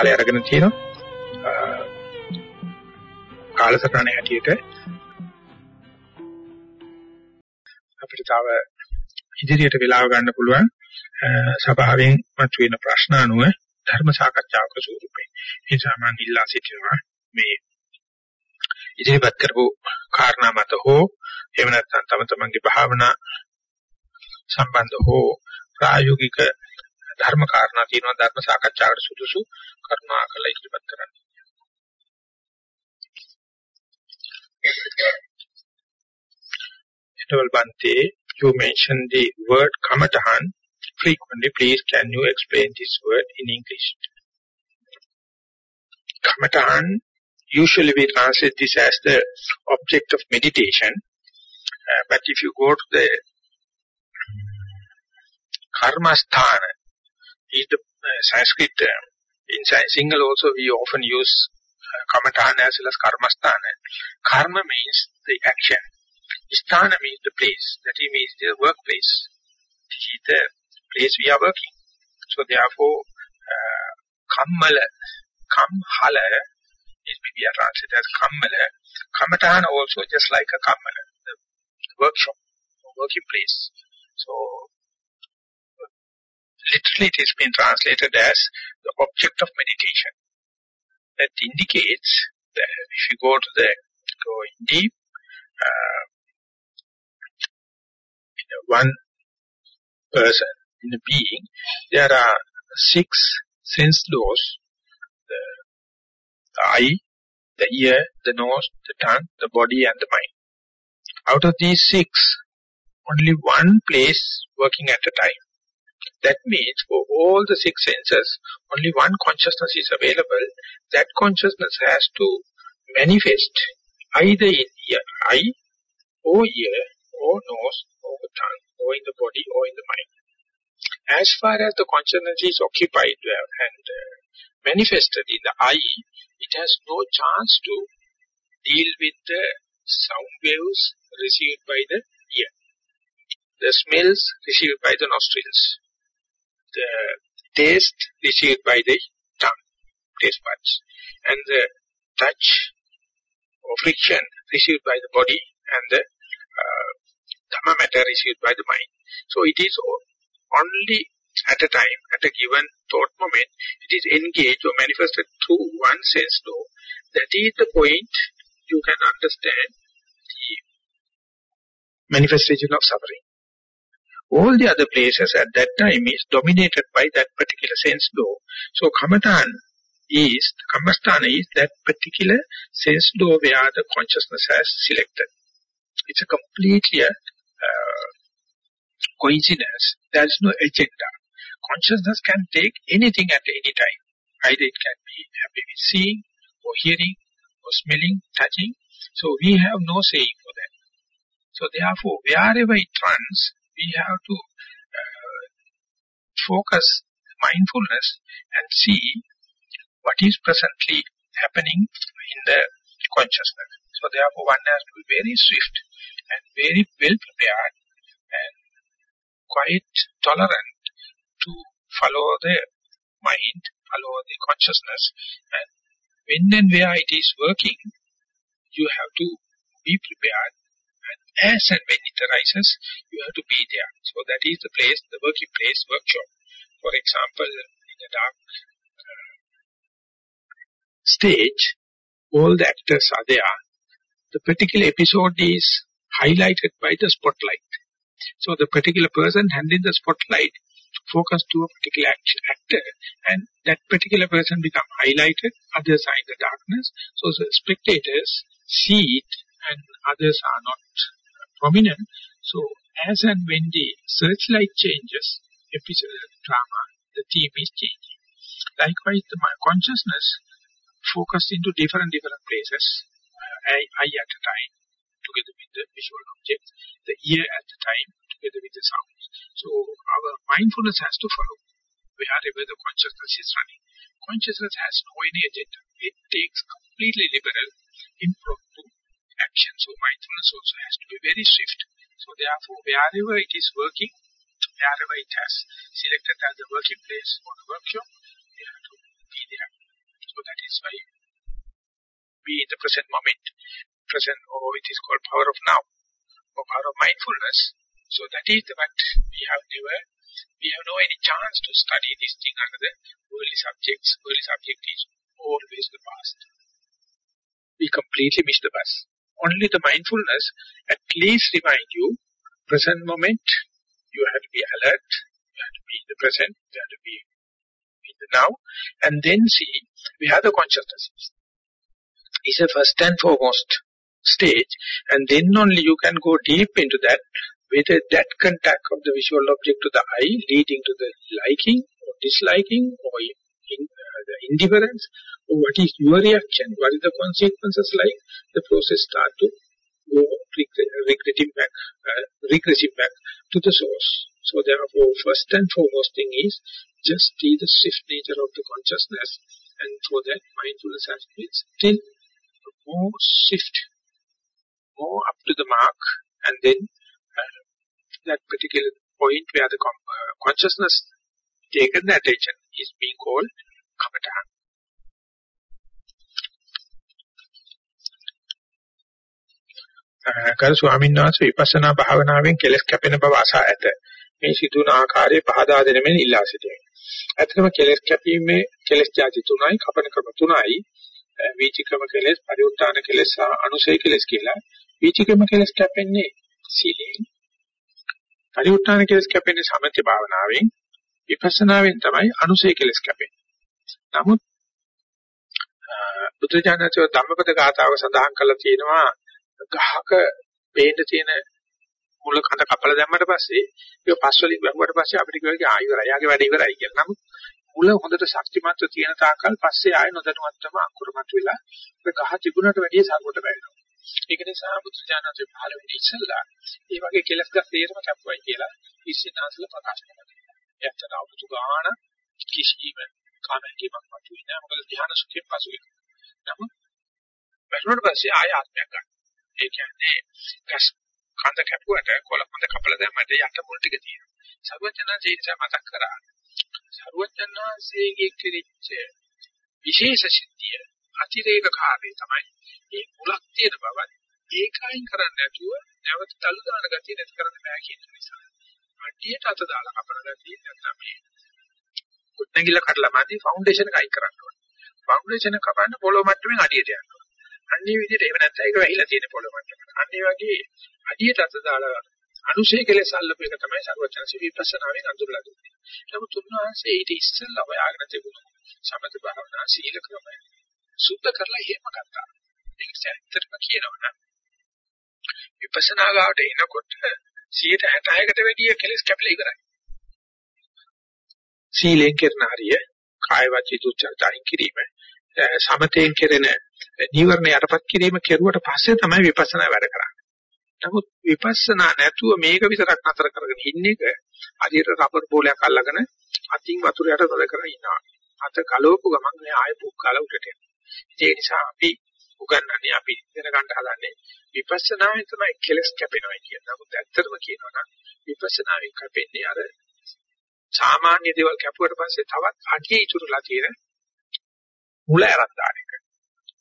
කාලය අරගෙන තියෙනවා. කාලසටහන හැටියට අපිට තව ඉදිරියට වෙලාව ගන්න පුළුවන් සභාවෙන් මතුවෙන ප්‍රශ්න අනුව ධර්ම සාකච්ඡාවක ස්වරූපේ. ඒ නිසා මම ඉල්ලා සිටිනවා මේ ඉදිරිපත් කරපු කාරණා මත හෝ එහෙම නැත්නම් තම තමන්ගේ භාවනා සම්බන්ධ හෝ ප්‍රායෝගික ධර්ම කාරණා තියෙනවා ධර්ම සාකච්ඡාවට සුදුසු කරුණාකර ඉදිරිපත් කරන්න. Etawal Bante, you mentioned the word kamatahan frequently. Please can you explain this word in English? Kamatahan, usually we translate this as the object of meditation. Uh, but if you go to the karmasthana is the uh, Sanskrit term. In Single also we often use uh, kamatana as well as karmasthana. Karma means the action. Sthana means the place. That means the workplace. This is the place we are working. So therefore, uh, kammala, kamhala is we are translated as kammala. Kamatana also just like a kammala, the, the workshop, working place. So literally it has been translated as the object of meditation. That indicates that if you go to the, go in deep, uh, in a one person, in a being, there are six sense doors, the, the eye, the ear, the nose, the tongue, the body and the mind. Out of these six, only one place working at a time. That means for all the six senses, only one consciousness is available. That consciousness has to manifest either in ear, eye, or ear, or nose, or tongue, or in the body, or in the mind. As far as the consciousness is occupied and uh, manifested in the eye, it has no chance to deal with the sound waves received by the ear, the smells received by the nostrils, the taste received by the tongue, taste buds, and the touch or friction received by the body and the uh, dhamma matter received by the mind. So it is only at a time, at a given thought moment, it is engaged or manifested through one sense door. That is the point you can understand the manifestation of suffering. All the other places at that time is dominated by that particular sense door. So Kamatan is, Kamasthana is that particular sense door where the consciousness has selected. It's a completely uh, coincidence. There is no agenda. Consciousness can take anything at any time. Either it can be happy with seeing, or hearing, or smelling, touching. So we have no saying for that. So therefore, wherever it runs, we have to uh, focus mindfulness and see what is presently happening in the consciousness. So therefore one has to be very swift and very well prepared and quite tolerant to follow the mind, follow the consciousness and when and where it is working, you have to be prepared as and when it arises, you have to be there. So that is the place, the working place, workshop. For example, in a dark uh, stage, all the actors are there. The particular episode is highlighted by the spotlight. So the particular person handling the spotlight focus to a particular actor and that particular person become highlighted, others are in the darkness. So the spectators see it and others are not prominent. So as and when the searchlight changes, episode drama, the theme is changing. Likewise, the my consciousness focus into different different places, uh, eye, eye at a time, together with the visual objects, the ear at a time, together with the sounds. So our mindfulness has to follow wherever the consciousness is running. Consciousness has no any agenda. It takes completely liberal, impromptu action. So mindfulness also has to be very swift. So therefore, wherever it is working, wherever it has selected as the working place or the workshop, we have to be there. So that is why be in the present moment, present, or it is called power of now, or power of mindfulness. So that is what we have never, we have no any chance to study this thing under the worldly subjects. Worldly subject is always the past. We completely miss the bus. Only the mindfulness at least remind you, present moment, you have to be alert, you have to be in the present, you have to be in the now, and then see we have the consciousness. Is a first and foremost stage, and then only you can go deep into that, whether that contact of the visual object to the eye leading to the liking or disliking or the indifference, or what is your reaction, what is the consequences like, the process start to go regressing back, uh, regressing back to the source. So therefore, first and foremost thing is just see the swift nature of the consciousness, and for that mindfulness has been still more swift, more up to the mark, and then uh, that particular point where the uh, consciousness taken the attention is being called kamatahan. කර ස්වාමීන් වහන්සේ විපස්සනා භාවනාවෙන් කෙලස් කැපෙන බව අසා ඇත. මේ සිදුවන ආකාරයේ පහදා දෙන මෙන් ඉල්ලා සිටිනවා. ඇත්තටම කෙලස් කැපීමේ කෙලස් ಜಾති තුනයි, කපන ක්‍රම තුනයි. වීචිකම කෙලස්, පරිඋත්තාන කෙලස් සහ අනුසය කෙලස් කියලා. වීචිකම කෙලස් කැපෙන්නේ සීලෙන්. පරිඋත්තාන කෙලස් කැපෙන්නේ සමථ භාවනාවෙන්. විපස්සනාවෙන් තමයි අනුසය කෙලස් කැපෙන්නේ. නමුත් බුදුජානකව ධම්මපද ගාථාව සඳහන් කරලා තියෙනවා ගහක පේන්න තියෙන මුල කඳ කපලා දැම්මට පස්සේ ඒක පස් වලින් වැහුවට පස්සේ අපිට කියනවා ආ ඉවරයි. යාගේ වැඩ ඉවරයි කියලා. නමුත් මුල හොඳට ශක්තිමත්ව තියෙන තාක්කල් පස්සේ ආය නොදැනුවත්වම අකුරමත් වෙලා ඒ ගහ තිබුණට වැඩිය සාරවට බැරිනවා. ඒක නිසා බුදුජානකේ පහළ වෙන්නේ ඉස්සල්ලා මේ වගේ කෙලස් ගස් තේරම කැපුවයි කියලා ඉස්සිනාසල ප්‍රකාශ කරනවා. එයාට අවුරුදු ගාන කිසිම කාමකීමක් මතුවේ නැහැ. මොකද ධ්‍යාන සුඛයෙන් පසුවේ. නමුත් වැටුණට පස්සේ ආය ආත්මයක් ගන්න. ඒ කියන්නේ ගස් කඳ කැපුවට කොළ කඳ කපලා දැම්මට යට මුල් ටික තියෙනවා. සර්වඥාන්සේ නිසා මතක් කරා. සර්වඥාන්සේගේ කිරිච්ච විශේෂ සිද්ධිය අතිරේක කාර්යය තමයි මේ මුලක් තියෙන බවත් ඒකයින් කරන්නේ නැතුව නැවත තලු දාන ගතිය නැති කරන්න බෑ කියන නිසා. අඩියට අත දාලා කපන ගතිය නැත්නම් මේ කුට්ටගිල කඩලා මාදී ෆවුන්ඩේෂන් එක අයින් කරන්න ඕනේ. ෆවුන්ඩේෂන් එක කපන්න පොළොව මට්ටමින් අඩියට යන්න ඕනේ. අන්නේ විදිහට එහෙම නැත්නම් ඒක වැහිලා තියෙන පොළොව මට්ටමට. අන්නේ වගේ අඩියට අත දාලා අනුශේ කෙලෙස් අල්ලපු එක තමයි සර්වචන්සි විපස්සනාවෙන් අඳුරලා දුන්නේ. නමුත් උන්වහන්සේ ඊට ඉස්සෙල්ලා හොයාගෙන තිබුණු සමථ භාවනා සීල ක්‍රමය සුද්ධ කරලා එහෙම ගත්තා. ඒක ඇත්තටම කියනවනම් විපස්සනා ගාවට එනකොට 166කට වැඩිය කෙලස් කැපිලා ඉවරයි. සීලෙන් කරන හරිය කාය වචී දුච්චරිතයින් කිරීම සමතෙන් කෙරෙන නීවරණ යටපත් කිරීම කෙරුවට පස්සේ තමයි විපස්සනා වැඩ කරන්නේ. නමුත් විපස්සනා නැතුව මේක විතරක් නතර කරගෙන ඉන්න එක අදිට රබර් බෝලයක් අල්ලගෙන අතින් වතුර යට තොල කරගෙන ඉන්නවා. අත කලවපු ගමන් මේ ආයෙ පුක් කාලා උඩට යනවා. ඒ නිසා අපි උගන්වන්නේ අපි ඉගෙන ගන්න හදන්නේ විපස්සනාවෙන් තමයි කෙලස් කැපෙනවා කියන. නමුත් ඇත්තටම කියනවා නම් විපස්සනාවෙන් කැපෙන්නේ අර සාමාන්‍ය දේවල් කැපුවට පස්සේ තවත් අඩිය ඉතුරුලා තියෙන මුල අරන් දාන එක.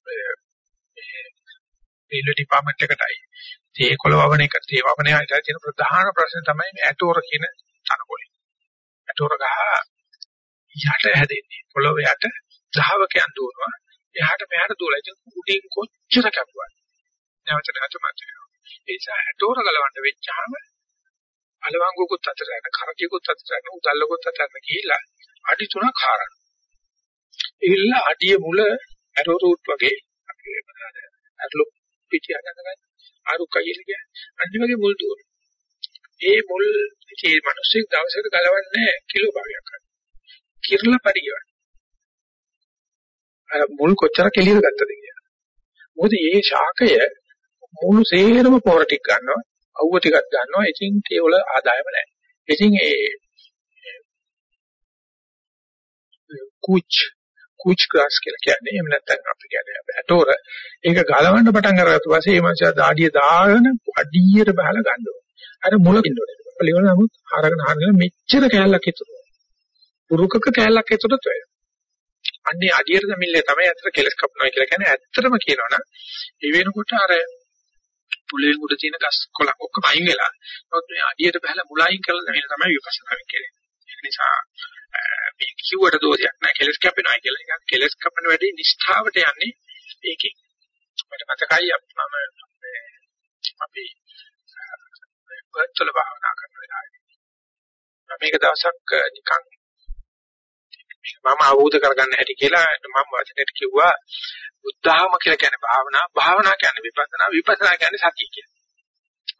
මේ රේල්වේ ඩිපාර්ට්මන්ට් එකටයි තේ කොළ වවන එක තේ වවනේ හිටලා තියෙන ප්‍රධාන ප්‍රශ්නේ තමයි මේ ඇටෝර කියන තනකොළේ. ඇටෝර ගහ යට හැදෙන්නේ. පොළොව යට ධාවකයන් දුවනවා. එහාට මෙහාට දුවලා ඉතින් උඩින් කොච්චර කැපුවත් නැවත නැවත මත වෙනවා. ඒ නිසා ඇටෝර ගලවන්න වෙච්චාම අලවංගුකුත් අතර යන කරකියකුත් අතර යන උදල්ලකුත් අතර යන ගිහිලා අඩි තුනක් හාරන. ඉල්ල අඩිය මුල ඇරෝ රූට් වගේ අපි මොනවාද? අරලු පිටිය හදගන්න ආරුකයිල කියන්නේ. අනිත් වගේ මුල් දුවන. ඒ මුල් ඒ මිනිස්සු දවසකට ගලවන්නේ කිලෝ භාගයක් හරි. කිරලා පරිගවන. අර මුල් කොච්චර කෙලියද ගත්තද කියලා. මොකද මේ ශාකය මුළු සේරම පොර ටික ගන්නවා, අවුව ටිකක් ගන්නවා. ඉතින් ඒ වල ආදායම නැහැ. ඉතින් ඒ කුච් කුච් ග්‍රාස් කියලා කියන්නේ එහෙම නැත්නම් අපි කියන්නේ ඇටෝර ඒක ගලවන්න පටන් අරගත්ත පස්සේ මේ මාසය දාඩිය දාගෙන අඩියට බහලා ගන්න ඕනේ. අර මුල ඉන්න ඕනේ. කප්පලි වල නමුත් අරගෙන අරගෙන මෙච්චර කෑල්ලක් ඉතුරු. පුරුකක කෑල්ලක් ඉතුරුත් වෙයි. අන්නේ අඩියට දෙමිල්ලේ තමයි අතර කෙලස් කපනවා කියලා කියන්නේ ඇත්තටම කියනවනම් ඒ වෙනකොට අර පුලේ උඩ තියෙන ගස් කොළ ඔක්කොම අයින් වෙලා නමුත් මේ අඩියට බහලා මුලයින් කරලා දෙමිල්ල තමයි විපස්සනා වෙන්නේ. ඒ නිසා මේ කිව්වට දෝෂයක් නැහැ කෙලස් කැපෙනවා කියලා. ඒක කෙලස් කැපෙන වැඩි නිෂ්ඨාවට යන්නේ ඒකෙන්. මට මතකයි මම අපි වර්තල භාවනා කරන වෙලාවේ. මේක දවසක් නිකන් මම අවබෝධ කරගන්න හැටි කියලා මම වචනෙට කිව්වා බුද්ධාම කියලා කියන්නේ භාවනා භාවනා කියන්නේ විපස්සනා විපස්සනා කියන්නේ සතිය කියලා.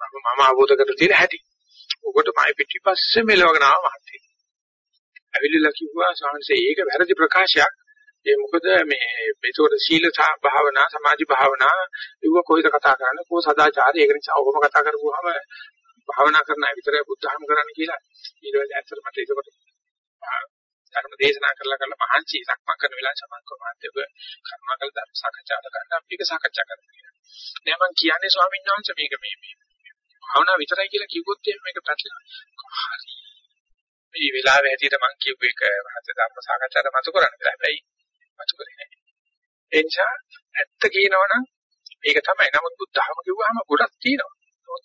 මම මම අවබෝධ කරලා තියෙන හැටි. ඔකට මයි පිටිපස්සේ මෙලවගෙන ආව මහත්තයෙක්. ඇවිල්ලා කිව්වා සාංශේ ඒක වැරදි ප්‍රකාශයක්. ඒ මොකද මේ මේතකොට සීල භාවනා සමාධි භාවනා ඉව කොයිද කතා කරන්නේ කොහොම සදාචාරය ඒක නිසා ඔබම කතා කරපුවාම භාවනා කරන අය විතරයි බුද්ධහම කරන්නේ කියලා ඊට පස්සේ ඇත්තට මට ඒකට ධර්ම දේශනා කරලා කරලා මහන්සි සක්මන් කරන වෙලාව සමන්ක මාත්‍යක කර්මකල ධර්ම සාකච්ඡාට ගන්න අපි ඒක සාකච්ඡා කරනවා කියලා. නෑ මම කියන්නේ ස්වාමීන් වහන්සේ මේක මේ මේ භාවනා විතරයි කියලා කිව්වොත් එහෙනම් මේක පැටලෙනවා. හරි. මේ වෙලාවේ හැටියට මම කියපු එක මහත් ධර්ම සාකච්ඡාට මතු කරන්න බෑ. හැබැයි මතු කරේ නෑ. ඒ නිසා ඇත්ත කියනවනම් මේක තමයි. නමුත් බුද්ධහම කිව්වහම ගොඩක් තියෙනවා.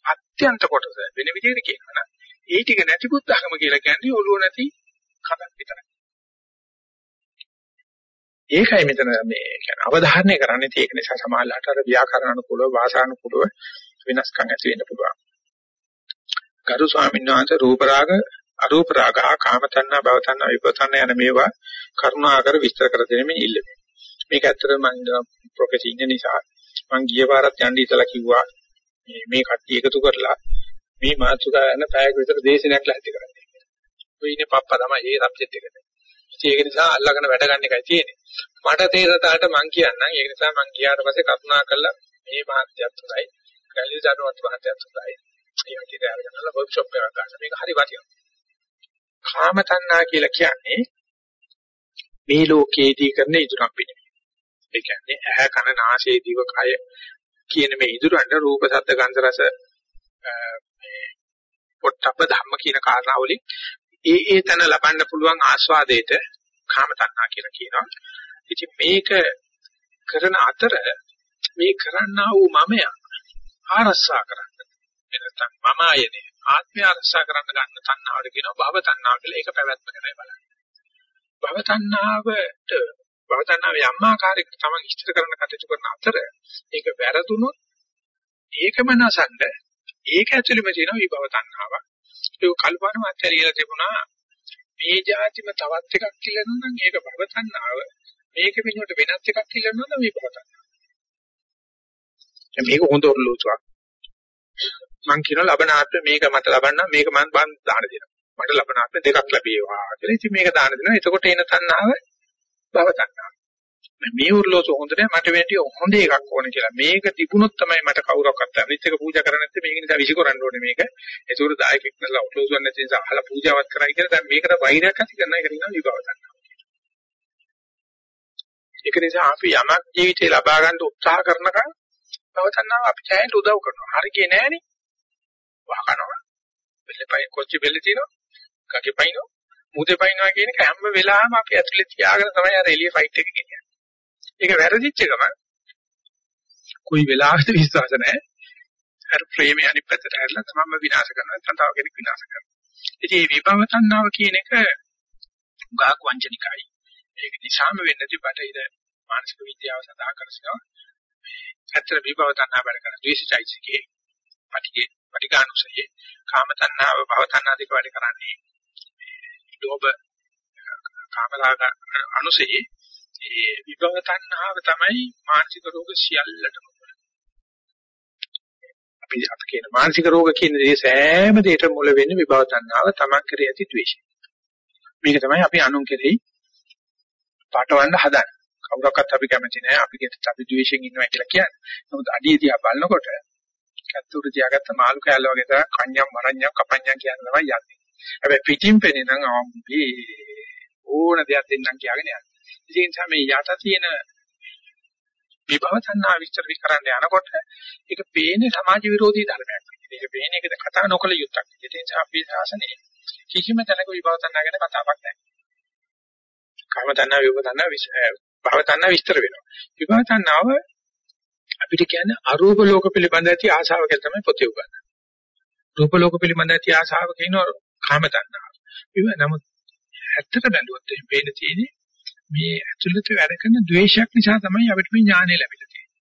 අත්‍යන්ත කොටස වෙන විදිහට කියනවනම් ඒ ටික නැති බුද්ධහම කියලා කියන්නේ ඔළුව නැති කඩක් විතරයි. ඒකයි මෙතන මේ කියන්නේ අවධාරණය කරන්නේ ඒක නිසා සමාජලාට අර ව්‍යාකරණ අනුකූලව භාෂානුකූලව වෙනස්කම් ඇති වෙන්න පුළුවන්. ගරු ස්වාමීන් වහන්සේ රූප රාග අරූප රාග කාම තණ්හා භව තණ්හා විපතන්න යන මේවා කරුණාකර විස්තර කර දෙනෙමින් ඉල්ලමි. මේක ඇත්තටම මම ප්‍රොෆෙසර් ඉන්න නිසා මම ගිය පාරත් යන්න ඉතලා කිව්වා මේ මේ කට්ටිය එකතු කරලා මේ මාතෘකාව යන පැයක විතර දේශනයක් ලැහැත්ති කරන්නේ. ඔය ඉන්නේ පප්පා තමයි ඒ සබ්ජෙක්ට් එකට. ඒක නිසා අල්ලගෙන වැඩ ගන්න එකයි තියෙන්නේ. මට තේරතාවට මං කියන්නම් ඒක නිසා මං ගියාට පස්සේ කරුණා කළා මේ මහත්යත් හොඳයි. ගැලී දරුවත් මහත්යත් හොඳයි. ඒ වගේ අරගෙනලා වර්ක්ෂොප් එකක් ගන්න. මේක හරි වටිනවා. කාම තණ්හා කියලා කියන්නේ මේ ලෝකයේදී කරන ඉදුණක් පිළිමි. ඒ කියන්නේ ඇහැ කන නාසය දිව කය කියන මේ ඉදුරන්ට රූප ශබ්ද ගන්ධ රස මේ පොට්ටබ්බ ධම්ම කියන කාරණාවලින් ඒ ඒ තන ලබන්න පුළුවන් ආස්වාදයට කාම තණ්හා කියලා කියනවා. ඉතින් මේක කරන අතර මේ කරන්නා වූ මමයා ආරස්සා කරන්න. එනතන් මම ආයනේ ආත්මය ආරස්සා කරන්න ගන්න තණ්හාවට කියනවා භව තණ්හා කියලා. ඒක පැවැත්ම කරයි බලන්න. භව තණ්හාවට භව තණ්හාව යම් ආකාරයකට තමයි ඉස්තර කරන කටයුතු කරන අතර ඒක වැරදුනොත් ඒකම නසන්න ඒක ඇතුළෙම තියෙන විභව තණ්හාවක්. ඒක කල්පනා මාත්‍ය කියලා තිබුණා මේ જાතිම තවත් එකක් කියලා නම් ඒක භව තණ්හාව. මේක වෙනුවට වෙනත් එකක් කියලා නම් මේ භව තණ්හාව. මේක හොඳ ඔරලෝසුවක්. මං කියන ලබනාත්ම මේක මට ලබන්න මේක මං බන් දාන දෙනවා. මට ලබනාත්ම දෙකක් ලැබේවා කියලා. ඉතින් මේක දාන දෙනවා. එතකොට එන තණ්හාව භව තණ්හාව. මේ උර්ලෝස හොඳ නෑ මට වැඩි හොඳ එකක් ඕනේ කියලා. මේක තිබුණොත් තමයි මට කවුරක්වත් අනිත් එක පූජා කරන්නේ නැත්නම් මේක නිසා විසිකරන්න ඕනේ මේක. ඒතකොට දායකෙක් නලා උර්ලෝසුවක් නැති නිසා අහලා පූජාවක් කරයි කියලා දැන් මේකට වෛරයක් ඇති කරන එක නිකන් විභව ගන්නවා. ඒක නිසා අපි යමක් ජීවිතේ ලබා ගන්න උත්සාහ කරනකම් භවතණ්ණාව අපි ඡායෙන්ට උදව් කරනවා. හරියන්නේ නෑනේ. වහකනවා. බෙල්ලපයි කොච්චි බෙල්ල තියෙනවා. කකේ පයින්නවා. මුදේ පයින්නවා කියන එක හැම වෙලාවෙම අපි ඇතුලේ තියාගෙන තමයි අර එළිය ෆයිට් එක ගෙනියන්නේ. ඒක වැරදිච්ච ගමන් කොයි වෙලාවකද විශ්වාස නැහැ. අර ප්‍රේමය අනිත් පැත්තට හැරලා තමම විනාශ කරනවා නැත්නම් තව කෙනෙක් විනාශ කරනවා. ඉතින් මේ විභව තණ්හාව කියන එක උගාක් වංචනිකයි. ඒක නිසාම වෙන්නේ බටහිර මානසික විද්‍යාව සඳහා කරනවා. ඇත්තට විභව තණ්හාව වැඩ කරන ද්වේෂයිසිකේ පටිගේ පටිඝානුසයේ කාම තණ්හාව භව තණ්හා දෙක වැඩ කරන්නේ. ලෝභ කාමරාග අනුසයේ ඒ විභව තණ්හාව තමයි මානසික රෝග සියල්ලටම අපි අපි කියන මානසික රෝග කියන දේ සෑම දෙයකම මුල වෙන්නේ විභව තණ්හාව තමන් කෙරෙහි ඇති ද්වේෂය. මේක තමයි අපි අනුන් කෙරෙහි පාටවන්න හදන්නේ. කවුරක්වත් අපි කැමති නැහැ අපි ගෙට අපි ද්වේෂයෙන් ඉන්නවා කියලා කියන්නේ. නමුත් අඩිය දිහා බලනකොට කත්තුරු තියාගත්ත මාළු කෑල්ල වගේ තමයි කන්‍යම් මරඤ්ඤම් කපඤ්ඤම් කියන තමයි යන්නේ. හැබැයි පිටින් පෙනේ නම් ආම්බේ ඕන දෙයක් දෙන්නම් කියලාගෙන යන්නේ. ඒ නිසා මේ යට තියෙන විභව තණ්හා විස්තර කරන්න යනකොට ඒක පේන්නේ සමාජ විරෝධී ධර්මයක් විදිහට. මේක වෙන්නේ ඒකද කතා නොකළ යුත්තක්. ඒ නිසා අපේ ශාසනයේ කිසිම තැනක විභව තණ්හා ගැන කතාවක් නැහැ. කාම තණ්හා විභව තණ්හා භව තණ්හා විස්තර වෙනවා. විභව තණ්හාව අපිට කියන්නේ අරූප ලෝක පිළිබඳ ඇති ආශාව කියලා තමයි පොතේ උගන්වන්නේ. රූප ලෝක පිළිබඳ ඇති ආශාව කියනවා කාම තණ්හාව. ඒක නමුත් ඇත්තට බැලුවොත් එහෙනම් පේන තියෙන්නේ මේ ඇතුළත වැඩ කරන ද්වේෂයක් නිසා තමයි අපිට මේ ඥානය ලැබිලා තියෙන්නේ.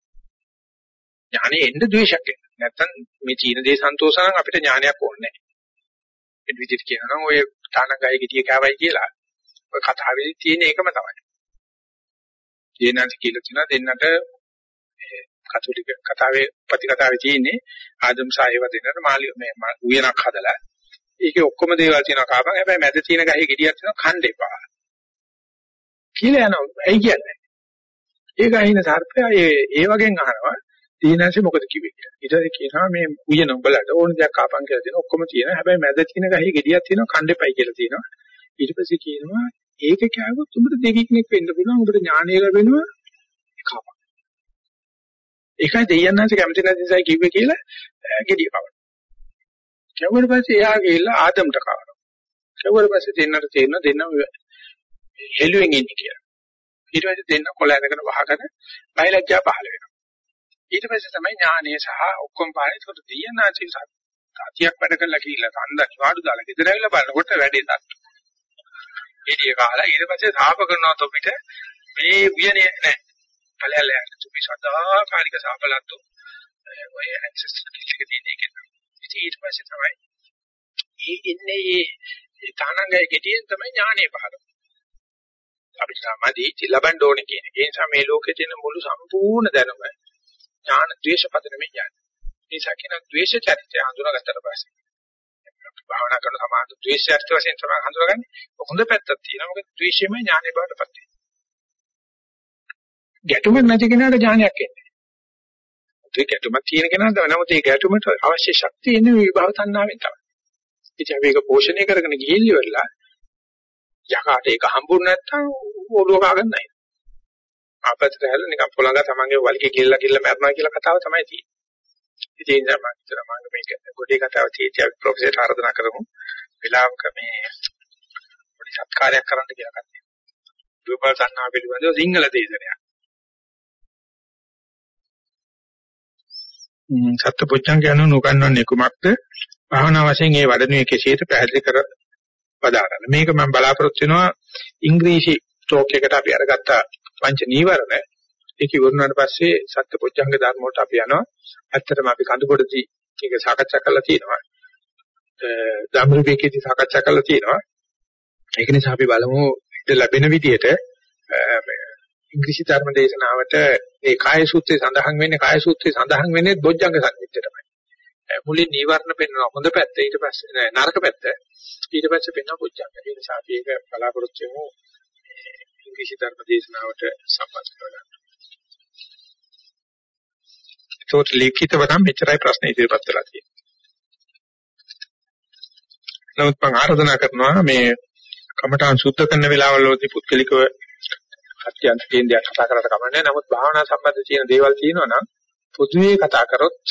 ඥානෙ එන්න ද්වේෂයක් එන්න. නැත්තම් මේ චීන දේ සන්තෝෂ නම් අපිට ඥානයක් ඕනේ නැහැ. මේ විදිහට කියනවා නම් ඔය තානගය ගෙඩිය කෑවයි කියලා ඔය කතාවේදී තියෙන එකම තමයි. ජේනන්ස් කියලා තියෙනවා දෙන්නට කතෝලික කතාවේ ප්‍රතිකතාවේ තියෙන්නේ ආදම් සායව දෙන්නට මාළි මේ උයනක් හදලා ඒකේ ඔක්කොම දේවල් තියෙනවා කාපන් හැබැයි මැද තියෙන ගහේ ගෙඩියක් තියෙනවා කන්න එපා. කියලා යනවා. ඇයි කියන්නේ? ඒ ගහින සර්පයා ඒ ඒ වගේ අහනවා තීනන්සේ මොකද කිව්වේ කියලා. ඊට පස්සේ කියනවා මේ උයන උඹලට ඕන දෙයක් කාපන් කියලා දෙනවා ඔක්කොම තියෙනවා. හැබැයි මැද තියෙන ගහේ ගෙඩියක් තියෙනවා කන්න එපයි කියලා තියෙනවා. ඊට පස්සේ කියනවා ඒක කෑවොත් උඹට දෙකිනෙක් වෙන්න පුළුවන්. උඹට ඥානය ලැබෙනවා කාපන්. ඒකයි දෙයයන්ාංශ කැමති නැති නිසා කිව්වේ කියලා ගෙඩිය කවන. කැවුවට පස්සේ එයා ගිහිල්ලා ආදම්ට කවනවා. කැවුවට පස්සේ දෙන්නට තේරෙන දෙන්න හෙළුවෙන් ඉන්නේ කියලා. ඊට පස්සේ දෙන්න කොළ ඇඳගෙන වහගෙන බයලජ්ජා පහළ වෙනවා. ඊට පස්සේ තමයි ඥානය සහ ඔක්කොම පාරේ ඒකට දෙයයන්ාංශ සතියක් වැඩ කරලා කියලා කන්ද නිවාඩු දාලා ගෙදර ඇවිල්ලා බලනකොට වැඩේ තත්තු. ගෙඩිය කාලා ඊට පස්සේ සාප කරනවා තොපිට මේ වියනේ නැහැ. ඵලයල යන තුමි සදාකාලික සාපලත්තු ඔය ඇන්සෙස්ටර් කිච් එක තියෙන එක. ඉතින් ඊට පස්සේ තමයි ඒ ඉන්නේ ඒ තානංගය ගෙඩියෙන් තමයි ඥානෙ පහළ අපි සමාධිය ලබන්න ඕනේ කියන එක. ඒ නිසා මේ ලෝකේ තියෙන මුළු සම්පූර්ණ දැනුම ඥාන ද්වේෂ පදනමේ යන්නේ. මේ නිසා කියන ද්වේෂ චරිතය හඳුනාගත්තට පස්සේ අපි භාවනා කරන සමාධි ද්වේෂ චරිත වශයෙන් තමයි හඳුනාගන්නේ. හොඳ පැත්තක් තියෙනවා. මොකද ද්වේෂයම ඥානෙ බවට පත් වෙනවා. ගැටුමක් නැති කෙනාට ඥානයක් එන්නේ. ඒ ගැටුමක් තියෙන කෙනාට නමුත් ඒ ගැටුමට අවශ්‍ය ශක්තිය එන්නේ විභව තණ්හාවෙන් තමයි. ඉතින් අපි ඒක පෝෂණය කරගෙන ගිහින් ඉවරලා යකාට ඒක හම්බුනේ නැත්නම් ඔළුව කාගන්නයි. ආපස්සට හැරලා නිකන් පොළඟ තමන්ගේ වලිගේ ගිල්ලා ගිල්ලා මැරනවා කියලා කතාව තමයි තියෙන්නේ. ඉතින් ඒ නිසා මම හිතනවා මම මේක ගොඩේ කතාව තියෙච්ච අපි ප්‍රොෆෙසර් ආරාධනා කරමු. වෙලාවක මේ පොඩි සත්කාරයක් කරන්න කියලා කතා. විභව තණ්හා පිළිබඳව සිංහල දේශනයක්. සත්පුච්ඡං කියන නොකන්නන්නේ කුමක්ද? භාවනා වශයෙන් ඒ වඩනුවේ කෙසේද පැහැදිලි කර වදාරන්න. මේක මම බලාපොරොත්තු වෙනවා ඉංග්‍රීසි ටෝක් එකට අපි අරගත්ත පංච නීවරණ ඒක ඉවරනාට පස්සේ සත්පුච්ඡංග ධර්ම වලට අපි යනවා. ඇත්තටම අපි කඳුකොඩදී ඒක සාකච්ඡා කරලා තියෙනවා. ධම්මවිකේදී සාකච්ඡා කරලා තියෙනවා. ඒක නිසා අපි බලමු ඉත ලැබෙන විදිහට ඉංග්‍රීසි ධර්ම දේශනාවට ඒ කාය සූත්‍රයේ සඳහන් වෙන්නේ කාය සූත්‍රයේ සඳහන් වෙන්නේ බොජ්ජංග සංයුත්තටමයි. මුලින් නීවරණ පෙන්වන හොඳ පැත්ත ඊට පස්සේ නරක පැත්ත ඊට පස්සේ පෙන්වන බොජ්ජංග. ඒ නිසා අපි ඒක බලාපොරොත්තු වෙමු ඉංග්‍රීසි ධර්ම දේශනාවට සම්බන්ධ කරගන්න. ඒකට ලිඛිතව නම් මෙච්චරයි ප්‍රශ්න ඉදිරිපත් කරලා තියෙන්නේ. නමුත් මම ආරාධනා කරනවා මේ කමඨාන් සුද්ධ කරන වෙලාවල් වලදී පුද්ගලිකව අත්‍යන්ත කේන්ද්‍රයක් කතා කරලා කමන්නේ. නමුත් භාවනා සම්බන්ධ තියෙන දේවල් තියෙනවා නම් පොදුවේ කතා කරොත්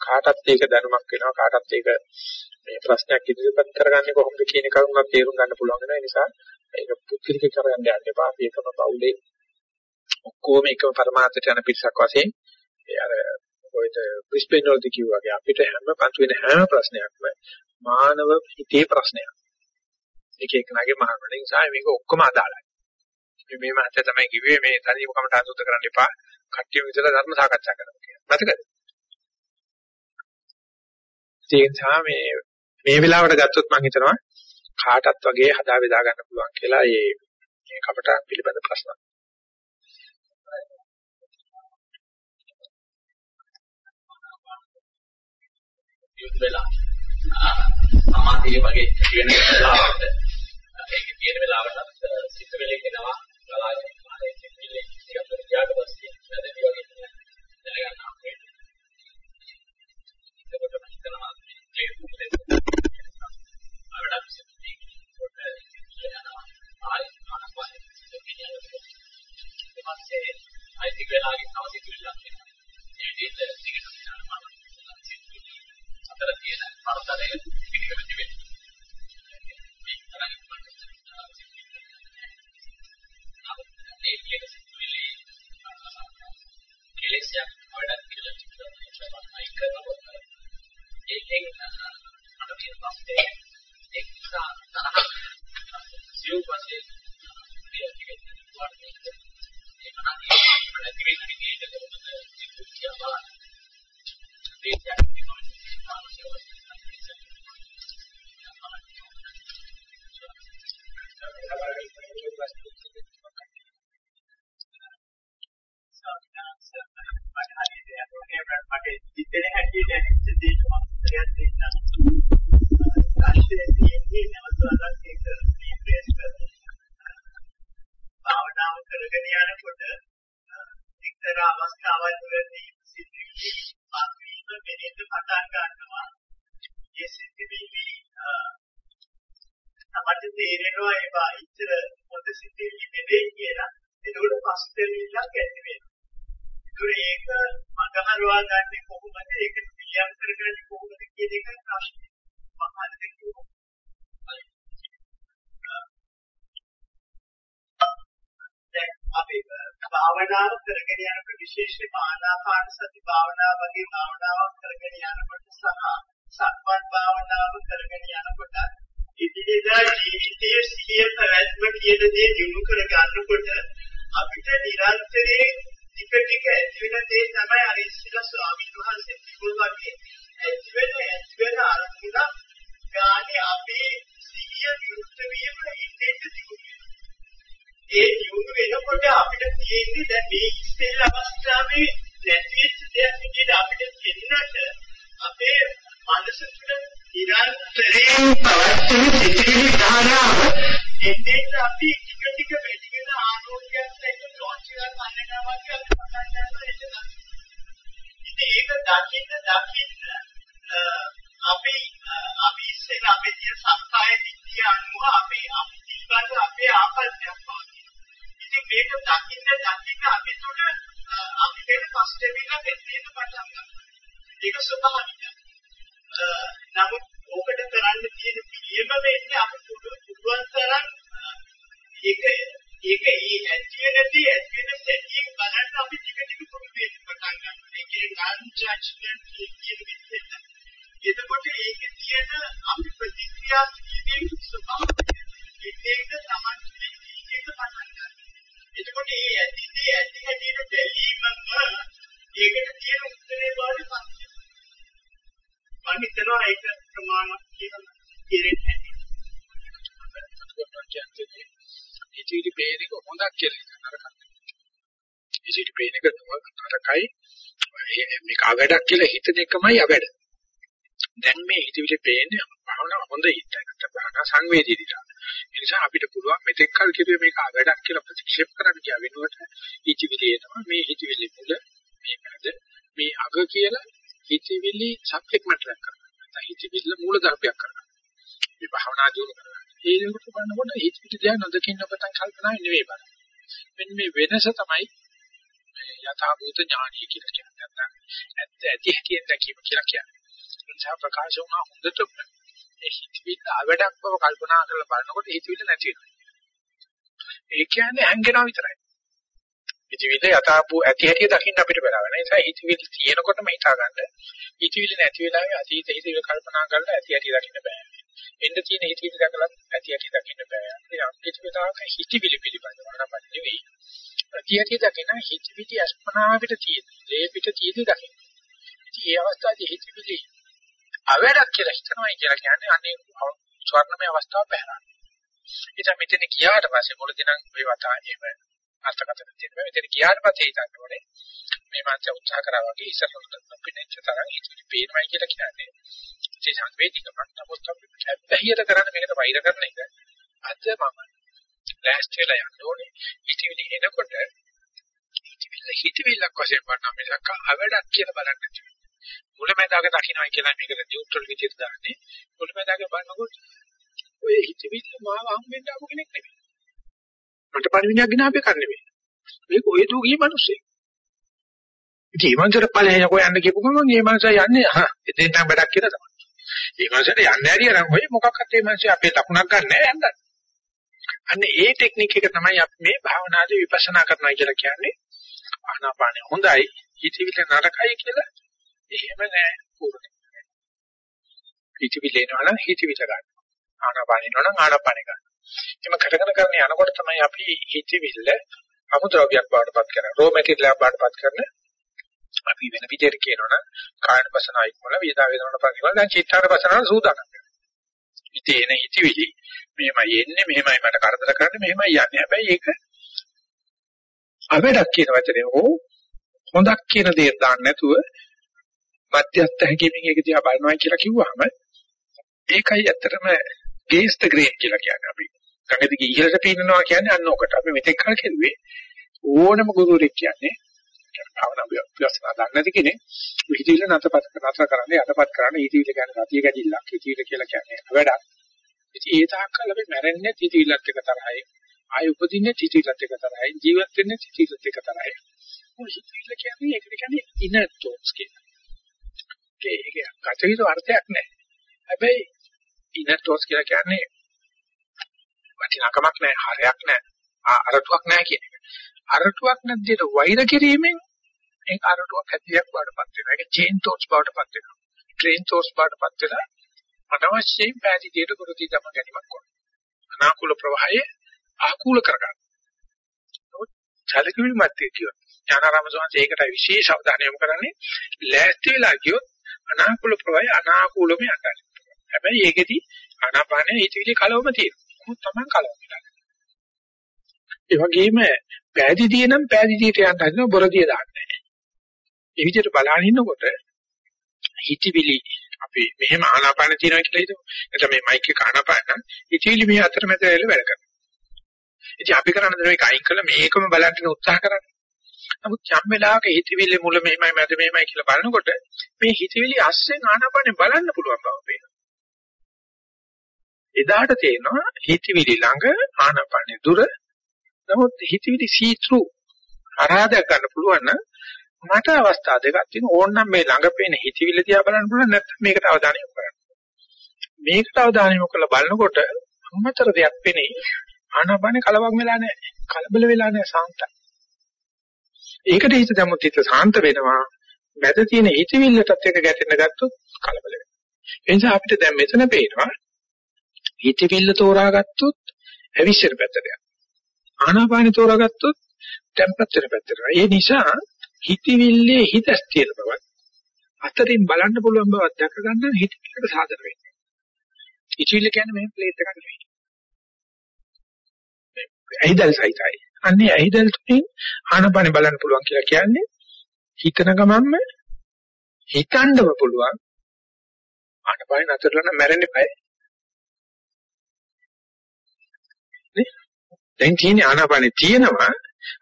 කාටත් ඒක දැනුමක් වෙනවා කාටත් ඒක මේ ප්‍රශ්නයක් ඉදිරිපත් කරගන්නේ කොහොමද කියන එක උනත් තේරුම් ගන්න පුළුවන් වෙන නිසා ඒක පුද්ගලික කරගන්න යන්න එපා. අපි එකම පවුලේ ඔක්කොම එකම પરමාර්ථයට යන පිරිසක් වශයෙන් ඒ අර ඔයද බ්‍රිස්බේන් වලදී කිව්වා වගේ අපිට හැම පන්තු වෙන හැම ප්‍රශ්නයක්ම මානව හිතේ ප්‍රශ්නයක්. එක එකනාගේ මහානවල නිසා මේක ඔක්කොම අදාළයි. මේ මේ මාත්‍ය තමයි කිව්වේ මේ තනියම කමට අසුද්ධ කරන්න එපා. කට්ටියම ඉතලා ධර්ම සාකච්ඡා කරමු කියලා. මතකද? ඒ නිසා මේ මේ වෙලාවට ගත්තොත් මම හිතනවා කාටත් වගේ හදා බෙදා ගන්න පුළුවන් කියලා මේ මේ කමට පිළිබඳ ප්‍රශ්න. යොත් වෙලා. සමාධිය වගේ වෙන වෙලාවට ඒක තියෙන වෙලාවට සිත් වෙලේ එනවා ගලාගෙන ආයේ සිත් වෙලේ ටිකක් දුර ගියාට පස්සේ වැදදී වගේ දැනගන්න අපේ. ඒකට මම හිතනවා ඒ මුලේ අවඩක් සිත් කොට යනවා ආයේ ආනපන සිත් ඊට පස්සේ ආයේ වෙලාගේ තව සිත් වෙලා තියෙනවා ඒ විදිහට ටිකට යනවා අතර තියෙන පරතරය පිළිගන්න තිබෙනවා. මේ තරම් ඒ කියන සිතුවිලි කෙලෙසයක් වඩා කියලා චිත්තවලට අයි කරනකොට ඒකෙන් මට තියෙන ප්‍රශ්නේ එක්ක තරහ සිව් වශයෙන් විශේෂයෙන්ම ආනාපාන සති භාවනාව වගේ භාවනාවක් කරගෙන යනකොට සහ සක්මන් භාවනාව කරගෙන යනකොට ඉදිරියදා ජීවිතයේ සිහිය පැවැත්ම කියන දේ දිනු කර ගන්නකොට අපිට නිරන්තරයෙන් ටික ටික ඇති වෙන දේ තමයි අර ඉස්සෙල්ලා ස්වාමීන් වහන්සේ කිව්වා වගේ ඇති වෙන ඇති වෙන අරමුණ ගානේ අපේ සිහිය විරුද්ධ වීම ඉන්නේ තිබුණේ. ඒ දියුණු වෙනකොට අපිට තියෙන්නේ දැන් මේ ඉස්සෙල්ලා අවස්ථාවේ නැති වෙච්ච දෙයක් විදිහට අපිට දෙන්නට අපේ මනස තුළ නිරන්තරයෙන් පවතින සිතිවිලි ධාරාව එන්නේ අපි ටික ටික වැඩි වෙන ආරෝග්‍යයක් එක්ක ලොන්ච් එකක් ගන්නවා වගේ අපි පටන් ගන්නවා ඒක. ඉතින් ඒක දකින්න දකින්න අපි අපි ඉස්සෙල්ලා අපේ තියෙන සත්‍යය දිට්ඨිය අනුව අපි අපි පිළිබඳ අපේ ආකල්පයක් පාදිනවා. ඉතින් මේක දකින්න දකින්න අපි තුළ අපි දෙන කෂ්ඨ වෙන දෙන්න පටන් ගන්නවා. ඒක ස්වභාවිකයි. නමුත් ඕකට කරන්න තියෙන පිළියම වෙන්නේ අපි පුළුවන් තරම් ඒක ඒක ඒ ඇති වෙනදී ඇති වෙන සැටියෙන් බලන්න අපි ටික ටික පුරුදු වෙන්න පටන් ගන්නවා. ඒකේ non judgment කියන විදිහට. එතකොට ඒකේ තියෙන අපි ප්‍රතික්‍රියා කිරීමේ ස්වභාවය ඒකේක තමයි මේක පටන් ගන්නවා. එතකොට මේ ඇතිදී ඇති හැටියට බැලීමම ඒකට තියෙන උත්තරේ බවට පත් මම හිතනවා ඒක ප්‍රමාණවත් කියලා කියන්නේ. ඉතිරි පේනක හොඳක් කියලා නරකයි. ඉතිරි පේනක නරකයි. මේක අවැඩක් කියලා හිතන එකමයි අවැඩ. දැන් මේ හිතවිලි පේන්නේ භාවනාව හොඳ හිතකට භාවනා සංවේදී දිලා. ඒ නිසා අපිට පුළුවන් මෙතෙක් කල් කිව්වේ මේක අවැඩක් කියලා ප්‍රතික්ෂේප කරන්න ගියා වෙනුවට හිතවිලි එනවා මේ හිතවිලි මුල මේ මැද මේ අග කියලා හිතවිලි සබ්ජෙක්ට් මැටර් කරනවා. නැත්නම් හිතවිලි මූල ධර්මයක් කරනවා. මේ භාවනා දියුණු කරනවා. ඒ දෙකට බලනකොට හිතවිලි දිහා නොදකින්න ඔබතන් කල්පනා නෙවෙයි බලන්නේ. මෙන්න මේ වෙනස තමයි යථාභූත ඥානීය කියලා කියන්නේ. නැත්නම් ඇත්ත ඇති හැටියෙන් දැකීම කියලා කියන්නේ. ඒ නිසා ප්‍රකාශ වුණා හොඳට මේ හිතවිලි ආවඩක් බව කල්පනා කරලා බලනකොට හිතවිලි නැති වෙනවා. ඒ කියන්නේ හැංගෙනවා විතරයි. හිතවිලි යථාභූ ඇති හැටි දකින්න අපිට බලාවෙන. ඒ නිසා හිතවිලි තියෙනකොටම හිතා ගන්න. හිතවිලි නැති වෙලාවේ අතීත හිතවිලි කල්පනා කරලා ඇති හැටි දකින්න බෑ. එන්න තියෙන හිතවිලි දැකලා ඇති හැටි දකින්න බෑ. ඒ අම්පිට වෙලාවක හිතවිලි පිළිබඳව නපත් නෙවෙයි. ඇති හැටි දකින්න හිතවිලි අස්පනා පිට තියෙන. ඒ පිට තියෙදි දකින්න. ඉතින් ඒ අවස්ථාවේ හිතවිලි අවැඩක් කියලා හිතනවා කියලා කියන්නේ අනේ ස්වර්ණමය අවස්ථාව පැහැරන. ඉතින් මෙතන ගියාට පස්සේ මුලදී නම් මේ වතා එහෙම අර්ථකථන තියෙනවා. මෙතන ගියාට පස්සේ හිතන්න ඕනේ මේ මාත්‍ය උත්සාහ කරා වගේ ඉස්සරහට අපිට තරම් ඉතිරි පේනවයි කියලා කියන්නේ. ඒ සංවේදීකමක් නමුත් අපි බැහැියට කරන්න මේකට වෛර කරන එක. අද මම ලෑස්ති වෙලා යන්න ඕනේ. ඉතිවිලි එනකොට ඉතිවිල්ල හිතවිල්ලක් වශයෙන් වඩා මිසක් අවඩක් කියලා බලන්න තියෙනවා. මුලමඳාක දකින්නයි කියලා මේකට නියුට්‍රල් විදිහට දාන්නේ. මුලමඳාක බලනකොට ඔය හිතවිල්ල මාව හම්බෙන්න ආපු කෙනෙක් නෙමෙයි. මට පරිවිණයක් ගෙන අපේ කන්නේ මේ. මේක ඔය දු ගිය මිනිස්සෙක්. ඉතින් මේ මනසට ඵලය හොයන්න කියපු ගමන් මේ මනස යන්නේ අහ එතෙන් නම් වැඩක් කියලා තමයි. මේ මනසට යන්නේ හරියනම් ඔය මොකක්වත් මේ මනස අපේ ලකුණක් ගන්න නැහැ යන්න. අන්න ඒ ටෙක්නික් එක තමයි අපි මේ භාවනාදී විපස්සනා කරනවා කියලා කියන්නේ. ආනාපානෙ හොඳයි, හිතවිල්ල නරකයි කියලා එහෙම නෑ පුරුදු. හිතවිල්ල එනවා නම් හිතවිල්ල ගන්න. ආනාපානෙ එනවා නම් ආනාපානෙ ගන්න. එimhe කරගෙන කරගෙන යනකොට තමයි අපි හිතවිල්ල අමුද්‍රව්‍යයක් බවටපත් කරන්නේ. රෝ මැටීරියල් බවටපත් කරන්නේ. අපි වෙන විදිහට කියනවනම් කායන පසනායි වල වේදා වේදනට පරිවල දැන් චිත්තාන පසනාව සූදානම් වෙනවා. ඉතින් එන හිතවිලි මෙහෙමයි එන්නේ මෙහෙමයි මට කරදර කරන්නේ මෙහෙමයි යන්නේ. හැබැයි ඒක අවඩක් කියන වචනේ ඕ හොඳක් කියන දේ දාන්න නැතුව මධ්‍යස්ථ හැකීමෙන් ඒක දිහා බලනවා කියලා කිව්වහම ඒකයි ඇත්තටම ගේස් ද ග්‍රේඩ් කියලා කියන්නේ අපි. ගඟදිගේ ඉහළට පීනනවා කියන්නේ අන්න ඔකට. අපි මෙතෙක් කල් කෙරුවේ ඕනම ගුරුවරයෙක් කියන්නේ භාවනා විශ්වාසනා දන්නේ නැති කෙනෙක් හිතවිල්ල නැතපත් නතර කරන්නේ යටපත් කරන්නේ හිතවිල්ල කියන්නේ සතිය කැඩිල්ලක් හිතවිල්ල කියලා කියන්නේ වැඩක්. ඉතින් ඒ තාක්කල් අපි මැරෙන්නේ හිතවිල්ලත් එක තරහයි. ආය උපදින්නේ හිතවිල්ලත් එක තරහයි. ජීවත් වෙන්නේ හිතවිල්ලත් එක තරහයි. මොකද හිතවිල්ල කියන්නේ ඒකට කියන්නේ ඉනර් තෝට්ස් කියලා. ඒක කටවිද අර්ථයක් නැහැ. හැබැයි ඉනර් තෝට්ස් කියලා කියන්නේ වටිනාකමක් නැහැ, හරයක් නැහැ, අරටුවක් නැහැ කියන එක. අරටුවක් නැද්දේට වෛර කිරීමෙන් ඒ අරටුවක් හැටියක් වඩපත් වෙනවා. ඒක චේන් තෝට්ස් බවටපත් වෙනවා. ට්‍රේන් තෝට්ස් බවටපත් වෙලා අනවශ්‍යයෙන් පැහැදිලියට ගුරුති ගම ගැනීමක් කරනවා. අනාකූල ප්‍රවාහය ආකූල කරගන්න. චලකිවිල් මැත්තේ කියොත් ඥානාරාම සෝන්සේ ඒකට විශේෂ අවධානය යොමු කරන්නේ ලෑස්ති වෙලා කියොත් අනාකූල ප්‍රවාහය අනාකූලම යනවා. හැබැයි ඒකෙදි ආනාපානයේ හිතවිලි කලවම තියෙනවා. මොකද තමයි කලවම වෙලා. ඒ වගේම පෑදීදී නම් පෑදීදීට යන්න හදන බොරදිය දාන්නේ නැහැ. ඒ විදිහට බලන ඉන්නකොට හිතවිලි අපි මෙහෙම ආනාපාන තියෙනවා කියලා හිතමු. එතකොට මේ මයික් එක ආනාපාන හිතවිලි මේ අතරමැද වෙලා වැඩ කරනවා. ඉතින් අපි කරන්න දෙන එක අයින් කළා මේකම බලන්න උත්සාහ කරන්නේ. නමුත් යම් වෙලාවක හිතවිලි මුල මෙහෙමයි මැද මෙහෙමයි කියලා බලනකොට මේ හිතවිලි අස්සෙන් ආනාපානේ බලන්න පුළුවන් බව පේනවා. එදාට තේනවා හිතවිලි ළඟ ආනාපානේ දුර නමුත් හිතවිලි see through අරාද ගන්න පුළුවන් නම් මට අවස්ථා දෙකක් තියෙනවා ඕනනම් මේ ළඟ පේන හිතවිල්ල දිහා බලන්න පුළුවන් නැත්නම් මේකට අවධානය යොමු කරන්න. මේකට අවධානය යොමු කරලා බලනකොට අමතර දෙයක් පෙනේ ආනාපානේ කලවම් වෙලා නැහැ. කලබල වෙලා නැහැ සාන්තයි. ඒකට හිත දැම්මොත් හිත සාන්ත වෙනවා. මැද තියෙන හිතවිල්ලටත් එක ගැටෙන්න ගත්තොත් කලබල වෙනවා. ඒ නිසා අපිට දැන් මෙතන පේනවා හිතවිල්ල තෝරාගත්තොත් ඇවිස්සෙන පැත්තට යනවා. ආනාපානෙ තෝරාගත්තොත් tempat වෙන පැත්තට. ඒ නිසා හිතවිල්ලේ හිත ස්ථිර බව අතරින් බලන්න පුළුවන් බවක් දැක ගන්න හිතවිල්ලට සාදර වෙන්නේ. හිතවිල්ල කියන්නේ මේ ප්ලේට් එකක් නෙවෙයි. ඇහිදල් සහිතයි. අන්නේ ඇහිදල් තුලින් ආනාපානෙ බලන්න පුළුවන් කියලා කියන්නේ හිතන ගමන්ම හිතන්නම පුළුවන් ආනාපානෙ නතරලා නම් මැරෙන්න එපා. නේ? දැන් තියෙන ආනාපානෙ තියෙනවා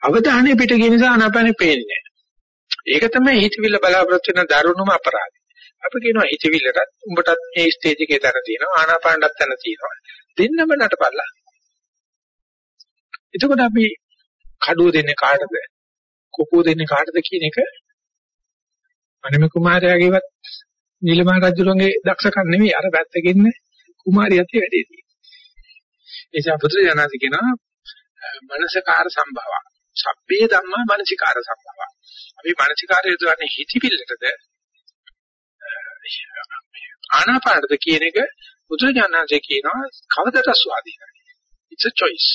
අවධානය පිට ගිය නිසා ආනාපානෙ පේන්නේ ඒක තමයි හිතවිල්ල බලාපොරොත්තු වෙන දරුණුම අපරාධය. අපි කියනවා හිතවිල්ලටත් උඹටත් මේ ස්ටේජ් එකේ තැන තියෙනවා ආනාපානටත් තැන තියෙනවා. දෙන්නම නටපල්ලා. එතකොට අපි කඩුව දෙන්නේ කාටද? කුකුව දෙන්නේ කාටද කියන එක අනිම කුමාරයාගේවත් නිලමහ රජුලන්ගේ දක්ෂකම් නෙවෙයි අර පැත්තකින් කුමාරියත් වැඩේ තියෙන්නේ. ඒ නිසා පුත්‍රයන්ාති කියනවා මනසකාර සම්භව. සබ්බේ ධම්මා මනසිකාර සම්භව. අපි මනසිකාරය යොදන්නේ හිතවිල්ලටද ආනාපානද කියන එක බුදුරජාණන්සේ කියනවා කවදට ස්වාධීනයි. It's a choice.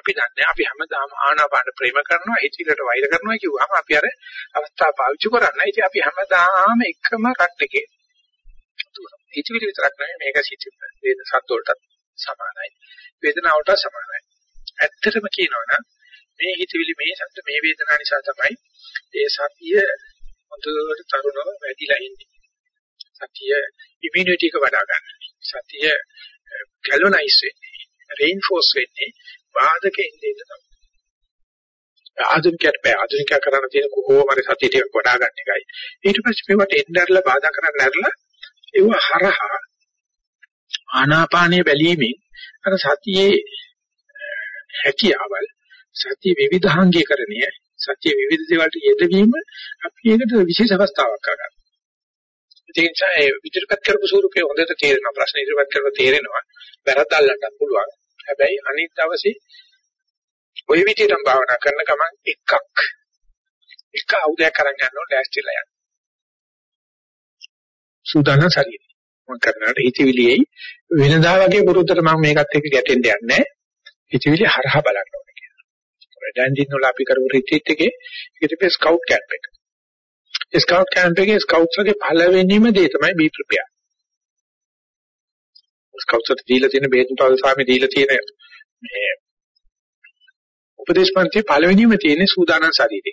අපි දන්නේ අපි හැමදාම ආනාපාන ප්‍රේම කරනවා හිතවිල්ලට වෛර කරනවා කිව්වම අපි අර අවස්ථාව පාවිච්චි කරන්නේ. ඉතින් අපි හැමදාම එකම රට්ටකේ හිතවිලි විතරක් නෙවෙයි මේක සිත් වේද සත් වලටත් සමානයි. වේදනාවට සමානයි. ඇත්තටම කියනවනම් මේ හිතවිලි මේ සත්‍ය මේ වේදනාව නිසා තමයි ඒ සතිය හොඳට තරුණව වැඩිලා ඉන්නේ. සතිය ඉමුනිටි එක වඩා ගන්න. සතිය ගැලවනයිස් වෙන්නේ. රේන්ෆෝස් වෙන්නේ බාධකෙන් දෙන්න තමයි. ආධුනිකයට බෑ ආධුනිකයා කරන්න තියෙන කොහොම හරි සතිය ටිකක් වඩා ගන්න එකයි. ඊට පස්සේ මේවට එන්නර්ලා බාධා කරන්න නැරලා ඒව හරහා ආනාපානීය බැලීමෙන් අර සතියේ හැකියාවල් සතිය විවිධාංගීකරණය සත්‍ය විවිධ දේවල්ට යෙදවීම අපි ඒකට විශේෂ අවස්ථාවක් කරගන්නවා. ඒ නිසා ඒ ඉදිරිපත් කරපු ස්වරූපේ හොඳට තේරෙනවා ප්‍රශ්න ඉදිරිපත් කරලා තේරෙනවා වැරද්ද අල්ලන්න පුළුවන්. හැබැයි අනිත් දවසේ ওই විදිහටම භාවනා කරන ගමන් එකක් එක අවුලයක් අරන් යනවා ලෑස්තිලා යන්න. සූදානම් ශරීරය. මම කරනාට හිතවිලියේ වෙනදා වගේ පුරුද්දට මම මේකත් එක්ක ගැටෙන්න යන්නේ නැහැ. හිතවිලි හරහා බලන්න ඕනේ කියලා. රෙඩන්ඩින් වල අපි කරපු රිට්‍රීට් එකේ ඒක තිබේ ස්කවුට් කැම්ප් එක. ඒ ස්කවුට් කැම්ප් එකේ ස්කවුට්ස් වගේ පළවෙනිම දේ තමයි බී ප්‍රිපෙයාර්. ස්කවුට්ස්ට දීලා තියෙන බේතුපාල සාමේ දීලා තියෙන මේ උපදේශ පන්ති පළවෙනිම තියෙන්නේ සූදානම් ශරීරය.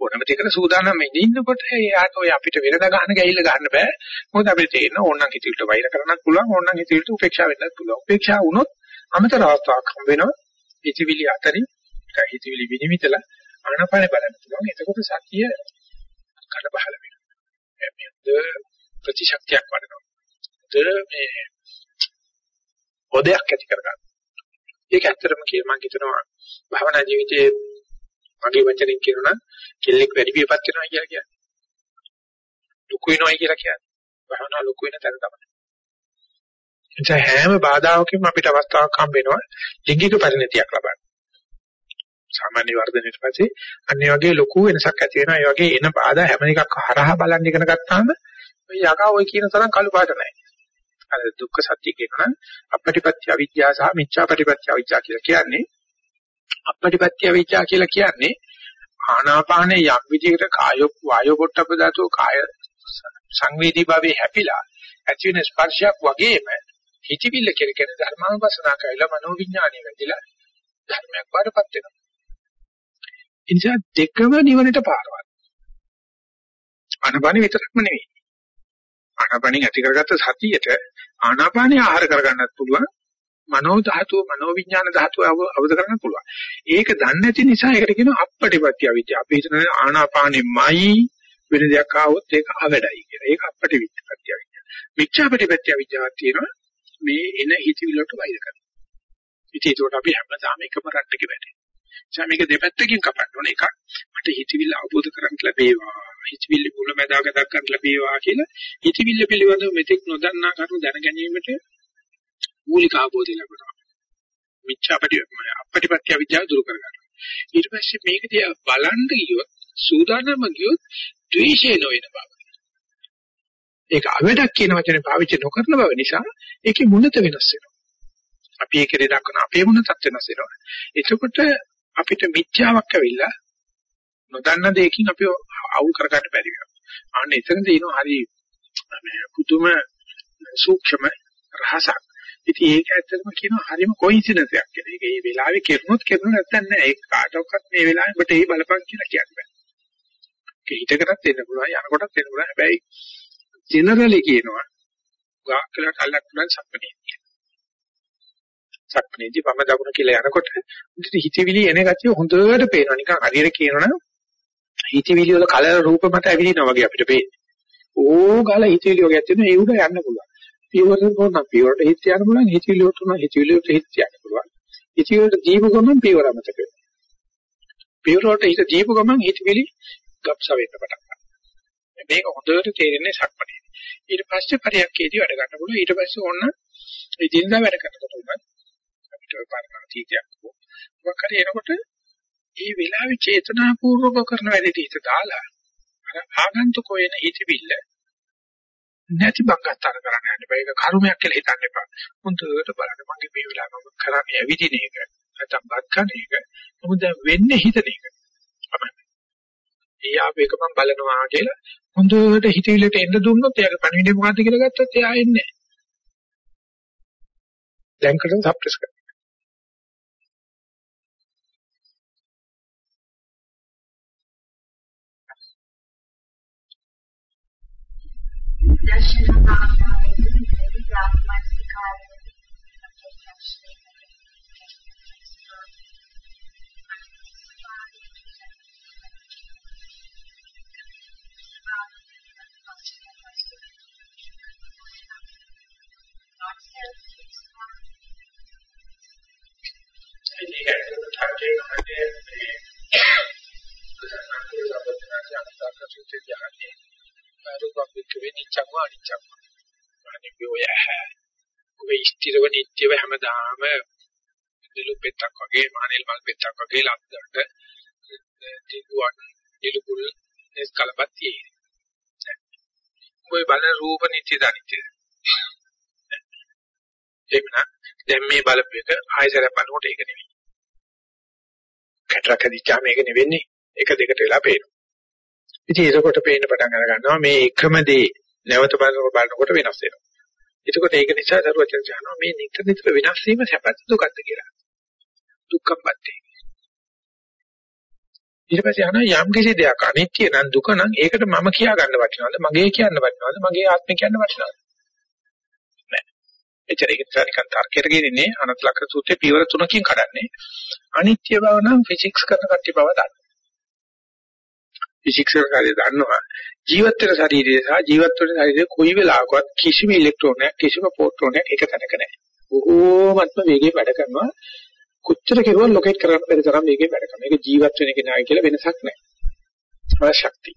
ඕනම දෙයකට සූදානම් වෙන්න ඉන්නකොට එයාට ඔය අපිට වෙනද ගන්න ගෑහිල්ල ගන්න බෑ. මොකද අපිට තේරෙන ඕනනම් හිතවිලට වෛර කරන්නත් පුළුවන් ඕනනම් හිතවිලට උපේක්ෂා වෙන්නත් පුළුවන්. උපේක්ෂා වුණොත් අමතර අවස්ථාවක් හම්බ වෙනවා. හිතවිලි අතරින් හිතවිලි විනිවිදලා ආනපාන බලන්න පුළුවන්. එතකොට සතිය කඩ බහල වෙනවා. මේ ප්‍රතිශක්තියක් වඩනවා. මේ පොදයක් ඇති කරගන්න. ඒක ඇත්තටම කිය මම හිතනවා භවනා ජීවිතයේ මගේ වචනෙන් කියනවා කෙල්ලෙක් වැඩි විපත් වෙනවා කියලා කියන්නේ. ලොකු වෙනවා කියලා කියන්නේ. භවනා ලොකු වෙන තැන තමයි. එතන හැම බාධාවකින්ම අපිට අවස්ථාවක් හම්බ වෙනවා ලිංගික පරිණතියක් ලබන්න. සාමාන්‍ය වර්ධනයට පස්සේ අන්න ඒ වගේ ලොකු වෙනසක් ඇති වෙනවා. ඒ වගේ එන බාධා හැම එකක් හරහා බලන්න ඉගෙන ගත්තාම මේ යකා ওই කියන තරම් කළු පාට නැහැ. අර දුක්ඛ සත්‍ය කියනවා අපටිපත්‍ය අවිද්‍යාව සහ මිච්ඡාපටිපත්‍ය අවිද්‍යාව කියලා කියන්නේ අපටිපත්‍ය අවිද්‍යාව කියලා කියන්නේ ආනාපානේ යම් විදිහකට කාය වායෝ පොට්ටප ධාතු කාය සංවේදී භාවයේ හැපිලා ඇති වෙන ස්පර්ශයක් වගේම හිතවිල්ල කියන කෙන ධර්මානුපස්සනා කරලා මනෝවිඥානිය වැදිලා ධර්මයක් වඩපත් වෙනවා. ඒ නිසා දෙකම නිවනට පාරවල්. ආනාපානෙ විතරක්ම නෙවෙයි. ආනාපානෙන් ඇති කරගත්ත සතියට ආනාපානිය ආහාර කරගන්නත් පුළුවන් මනෝ ධාතුව මනෝ විඥාන ධාතුව අවබෝධ කරගන්න පුළුවන්. ඒක දන්නේ නැති නිසා ඒකට කියනවා අපපටිපත්‍ය අවිද්‍යාව. අපි හිතන ආනාපානෙමයි වෙන දෙයක් ආවොත් ඒක අවැඩයි කියලා. ඒක අපපටිපත්‍ය අවිද්‍යාව. මිච්ඡාපටිපත්‍ය අවිද්‍යාවක් තියෙනවා මේ එන හිතවිලට වෛර කරනවා. ඉතින් ඒකට අපි හැමදාම එකම රට්ටක වැටෙනවා. එනිසා මේක දෙපැත්තකින් කපන්න ඕනේ. එකක් මට හිතවිල්ල අවබෝධ කරගන්න ලැබේවා. හිතවිල්ල මුලැමැදාක දක්වන්න ලැබේවා කියලා හිතවිල්ල පිළිබඳව මෙතෙක් නොදන්නා කරුණු දැන ගැනීමට මූලික අවබෝධය ලැබෙනවා. මිච්ඡාපටි අපටිපත්‍ය විද්‍යාව දුරු කරගන්නවා. ඊට පස්සේ මේක දිහා බලන්න ගියොත් සූදානම ගියොත් ද්වේෂය නොවන බව. ඒක අවඩක් කියන වචනේ පාවිච්චි නොකරන බව නිසා ඒකේ මුලත වෙනස් වෙනවා. අපි ඒකේ දක්වන අපේ මුලතත් වෙනස් වෙනවා. එතකොට අපිට මිත්‍යාවක් ඇවිල්ලා නොදන්න දෙයකින් අපි අවුල් කරගන්න බැරි වෙනවා. අන්න එතනදී එනවා හරි මේ පුදුම සූක්ෂම රහසක්. ඉතින් ඒක ඇත්තටම කියනවා හරිම කොයින්සිඩන්ස් එකක් කියලා. ඒක මේ වෙලාවේ කෙරුණොත් කෙරුණ නැත්නම් නෑ. ඒක කාටවත් මේ වෙලාවේ ඔබට ඒ බලපං කියලා කියන්න බෑ. ඒක හිතකටත් එන්න පුළුවන් යනකොටත් එන්න පුළුවන්. හැබැයි ජෙනරලි කියනවා ගාක් කියලා කල්ලක් පුළුවන් සම්පණේ. සක්මණේදී වම දකුණ කියලා යනකොට හිතවිලි එන ගතිය හොඳට පේනවා. නිකන් හරියට කියනවනම් හිතවිලි වල කලර රූප මත ඇවිදිනවා වගේ අපිට පේන්නේ. ඕගල හිතවිලි වගේ තියෙන ඒ උඩ යන්න පුළුවන්. පියවරට පොන්න පියවරට හිත යන්න පුළුවන්. හිතවිලි වලට උන හිතවිලි වලට හිත යන්න පුළුවන්. හිතවිලි වලට දීපු ගමන් පියවර මතක වෙනවා. පියවර වලට හිත දීපු ගමන් හිතවිලි ගබ්ස වෙන්න පටන් ගන්නවා. මේක හොඳට තේරෙන්නේ සක්මණේ. ඊට පස්සේ පරියක්කේදී වැඩ ගන්න පුළුවන්. ඊට පස්සේ ඕන්න ඉදින්දා වැඩ කරනකොට උනත් අපිට පරණ තීතියක් මොකක් හරි එනකොට ඒ වෙලාවේ චේතනාපූර්වක කරන වැඩේට හිත දාලා අර ආගන්තුක වෙන හිතවිල්ල නැති බංගත්තර කරන්න යන්න බෑ. ඒක කර්මයක් කියලා හිතන්න එපා. හොඳට බලන්න මගේ මේ වෙලාව මම කරන්නේ ඇවිදින එක නැත්නම් බත් කන එක. මොකද වෙන්නේ හිතන එක. තමයි ඒ ආපේක මම බලනවා කියලා හොඳට හිතවිල්ලට එන්න දුන්නොත් එයාගේ පණිවිඩය මොකද්ද කියලා ගත්තොත් එයා එන්නේ නැහැ. දැන් කරන සප්‍රෙස් කරනවා. දර්ශනාකාරයෙන් විද්‍යාත්මකකාරයෙන් ඒක ඇත්තටම තාක්ෂණික කටේ සාකච්ඡා දෙන්නේ. රූපම් වික්‍රේ නිච්චම අනිච්චම. අනිත් ඔය ඔය ස්ථිරව නිත්‍යව හැමදාම දිලු පෙත්තක් වගේ මානෙල් මල් පෙත්තක් වගේ ලක්දට දිගුවන් දිලුකුල් එස් කලපත් තියෙන්නේ. ඔය බලන රූප නිත්‍යද අනිත්‍යද? එමුනා දැන් මේ බලපු එක ආයසර බලනකොට ඒක නෙවෙයි. කැටරක් හදිච්චාම මේක නෙවෙන්නේ. එක දෙකට වෙලා පේනවා. ඉතින් ඒකකොට පේන්න පටන් අර ගන්නවා මේ එකම දේ නැවත බලනකොට බලනකොට වෙනස් වෙනවා. එතකොට ඒක නිසා දරුවචන කියනවා මේ නිතර නිතර වෙනස් වීම සැපද දුකද කියලා. දුක්ඛපත්තේ. ඊට පස්සේ අහනවා යම් කිසි දෙයක් අනිත්‍ය නම් දුක නම් ඒකට මම කියා ගන්න වටිනවද මගේ කියන්න වටිනවද මගේ ආත්මය කියන්න වටිනවද නෑ එච්චර ඒක නිසා නිකන් තර්කයට ගෙනින්නේ අනත් ලක්ෂ සූත්‍රයේ පියවර තුනකින් කඩන්නේ අනිත්‍ය බව නම් ෆිසික්ස් කරන කට්ටිය බව දන්න ෆිසික්ස් කරන කට්ටිය දන්නවා ජීවත් වෙන ශරීරය සහ ජීවත් වෙන ශරීරය කොයි වෙලාවකවත් කිසිම ඉලෙක්ට්‍රෝනයක් කිසිම ප්‍රෝටෝනයක් එක තැනක නැහැ බොහෝමත්ම වේගයෙන් වැඩ කරනවා කොච්චර කෙරුවත් ලොකේට් කරන්න බැරි තරම් මේකේ වැඩ කරනවා. මේක ජීවත් වෙන කෙනායි කියලා වෙනසක් නැහැ. ඒක ශක්තිය.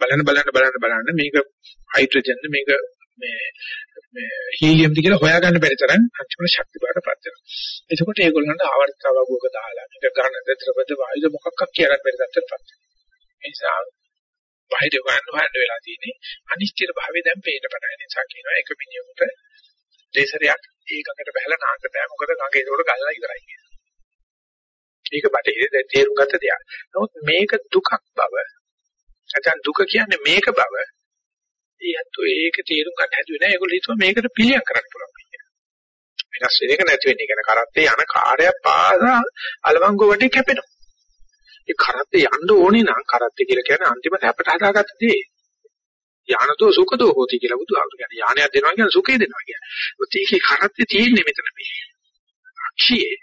බලන්න බලන්න බලන්න බලන්න මේක හයිඩ්‍රජන්ද මේක මේ මේ හීලියම්ද කියලා හොයාගන්න බැරි තරම් අන්තිම ශක්ති බාටපත් වෙනවා. එතකොට ඒගොල්ලන්ට ආවර්තතාවක දාලා මේක ගණන ද්‍රවද වායුද මොකක්ද කියලා බැරි තත්ත්වයකට පත් වෙනවා. ඒ නිසා බාහිර හොයන්න හොයන්න වෙලා තියෙන්නේ අනිශ්චිත භාවය දැන් පේන්න පටන් ගන්න නිසා කියනවා එක මිනිහෙකුට දෙසරයක් ඒකකට බහලා නාන්න බෑ මොකද ගඟේ ඒකට ගලලා ඉවරයි කියන්නේ. ඒක බටහිර දැන් තේරුම් ගත්ත දෙයක්. නමුත් මේක දුකක් බව නැත්නම් දුක කියන්නේ මේක බව ඊයත් ඒක තේරුම් ගන්න හැදුවේ නෑ ඒගොල්ලෝ හිතුවා මේකට පිළියම් කරන්න පුළුවන් කියලා. වෙනස් වෙන එක නැති වෙන්නේ කියන කරත්තේ යන කාර්යය පාසා අලවංගු වටේ කැපෙනවා. ඒ කරත්තේ යන්න ඕනේ නම් කරත්තේ කියලා කියන්නේ අන්තිම සැපට හදාගත්ත දේ. යානතෝ සුඛදෝ හෝති කියලා බුදුහාමුදුරු කියන්නේ. යානයක් දෙනවා කියන්නේ සුඛය දෙනවා කියන්නේ. ඒත් ඒකේ කරත්තේ තියෙන්නේ මෙතන මේ. අක්ෂයේ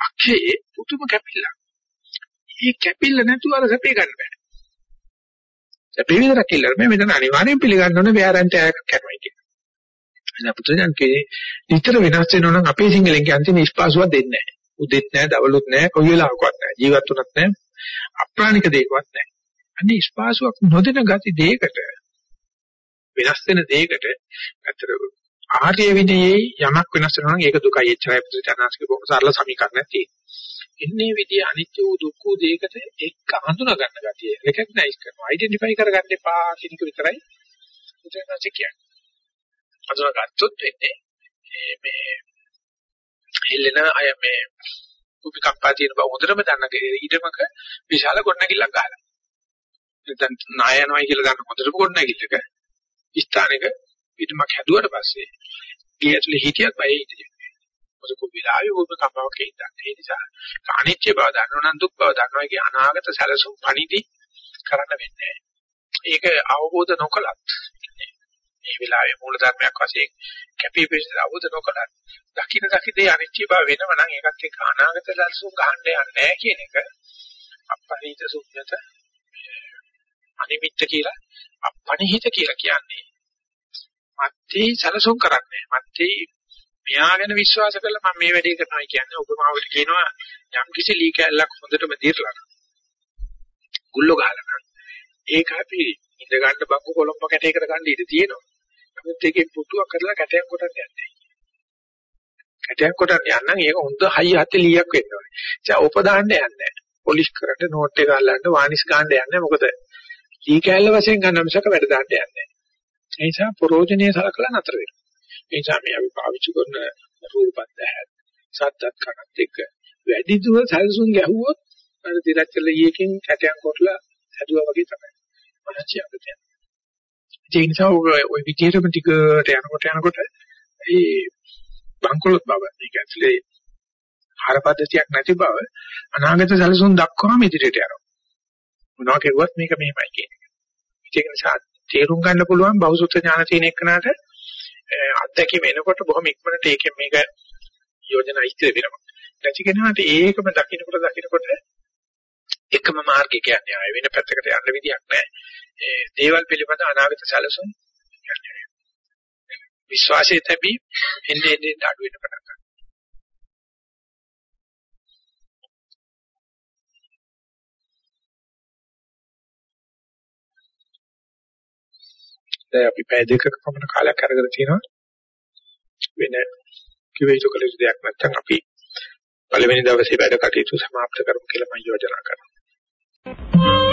අක්ෂයේ පුතුම කැපිල්ල. මේ කැපිල්ල නැතුව අර සැපේ ගන්න බෑ. සැපේ විතරක් කියලා මේ මෙතන අනිවාර්යෙන් පිළිගන්න ඕනේ බෑරන්ට කරනවා කියන්නේ. එහෙනම් පුදුජන්කේ නිතර වෙනස් වෙනවා නම් අපේ සිංහලෙන් කියන්නේ අන්තිම ස්පාසුවක් දෙන්නේ නැහැ. උදෙත් නැහැ, දවලුත් නැහැ, කොයි වෙලාවකවත් නැහැ. ජීවත් වුණත් නැහැ. අප්‍රාණික දෙයක්වත් නැහැ. අන්නේ ස්පාසුවක් නොදෙන ගති දෙයකට වෙනස් වෙන දෙයකට ඇත්තට ආර්ය විනයේ යමක් වෙනස් වෙනවා නම් ඒක දුකයි එච්චරයි පුදුජානස්ක බොහොම සරල සමීකරණයක් තියෙනවා. එන්නේ විදිය අනිත්‍ය වූ දුක්ඛ වූ දෙයකට එක්ක හඳුනා ගන්න ගතිය රෙකග්නයිස් කරනවා අයිඩෙන්ටිෆයි කරගන්න එපා කියන එක විතරයි පුදුජානස්ක කියන්නේ. හඳුනා ගත්තොත් වෙන්නේ මේ හෙල්ලෙන අය මේ කුපි කම්පා තියෙන බව හොඳටම දන්න ඊටමක විශාල ගොඩනැගිල්ලක් ගහලා. නැත්නම් නායනවයි කියලා දන්න හොඳටම ගොඩනැගිල්ලක ස්ථානික පිටමක් හැදුවට පස්සේ ගේ ඇතුලේ හිටියත් බය හිටියේ. මොකද කොවිලාවේ ඕක කම්පාවක් හිටන්නේ. ඒ නිසා අනිත්‍ය බව දන්නව නම් දුක් බව දන්නවා කිය අනාගත සැලසුම් පණිදි කරන්න වෙන්නේ ඒක අවබෝධ නොකලත් මේ වෙලාවේ මූල ධර්මයක් වශයෙන් කැපී පෙනෙන අවබෝධ නොකලත් දකින්න දකින්නේ අනිත්‍ය බව වෙනව නම් ඒකත් එක්ක අනාගත සැලසුම් ගන්න යන්නේ නැහැ කියන එක අපරිහිත සුඤ්ඤත අනිමිත්ත කියලා අපණිහිත කියලා කියන්නේ මත්තේ සැලසුම් කරන්නේ. මත්තේ මෙයා ගැන විශ්වාස කරලා මම මේ වැඩේ කරනවා කියන්නේ. උපමාවට කියනවා යම් කිසි ලී කැල්ලක් හොඳටම දිර්ලා ගුල්ලෝ ගහලා ඒක අපි ඉඳ ගන්න බංගු කොළඹ කැටයකට ගන්න ඉඩ තියෙනවා. නමුත් ඒකේ පුටුවක් කරලා කැටයක් කොටන්න යන්නේ කැටයක් කොටන්න යන්නම් ඒක හොඳ හයි හතේ ලීයක් වෙන්න ඕනේ ඒ උප දාන්න යන්නේ පොලිෂ් කරන්න නෝට් එක අල්ලන්න වානිස් ගන්න යන්නේ මොකද ලී කැල්ල වශයෙන් ගන්න මිසක වැඩ දාන්න යන්නේ ඒ නිසා ප්‍රෝජනීය සලකලා නතර වෙනවා. ඒ නිසා මේ අපි පාවිච්චි කරන රූපත් දැහත් සද්දත් කනත් එක්ක වැඩි දුර සැලසුම් ගැහුවොත් අර දිරච්චල ඊයකින් කැටයන් කොටලා හැදුවා වගේ තමයි. මනසියක් තියෙනවා. ඒ නිසා ඔය විදියටම ටිකට යනකොට යනකොට ඒ බංකොලොත් බව ඒක ඇතුලේ ආහාර පද්ධතියක් නැති බව අනාගත සැලසුම් දක්වාම ඉදිරියට යනවා. මොනවා කෙරුවත් මේක මෙහෙමයි කියන්නේ. ඒක නිසා තේරුම් ගන්න පුළුවන් බෞසුත්ව ඥාන තියෙන එකනට අත්දැකීම එනකොට බොහොම ඉක්මනට ඒකෙන් මේක යෝජනා ඉස්තර වෙනවා. නැති කෙනාට ඒකම දකින්නකොට දකින්නකොට එකම මාර්ගය කියන්නේ ආය වෙන පැත්තකට යන්න විදියක් නැහැ. ඒ දේවල් පිළිබඳ අනාවිත සැලසුම් විශ්වාසය තැබී එන්නේ එන්නේ අඩු වෙන පටන් ගන්නවා. දැන් අපි පැය දෙකක පමණ කාලයක් අරගෙන තිනවා වෙන කිවිසු කළ යුතු දෙයක් නැත්නම් අපි පළවෙනි දවසේ වැඩ කටයුතු සමාප්ත කරමු කියලා මම යෝජනා කරනවා Thank you.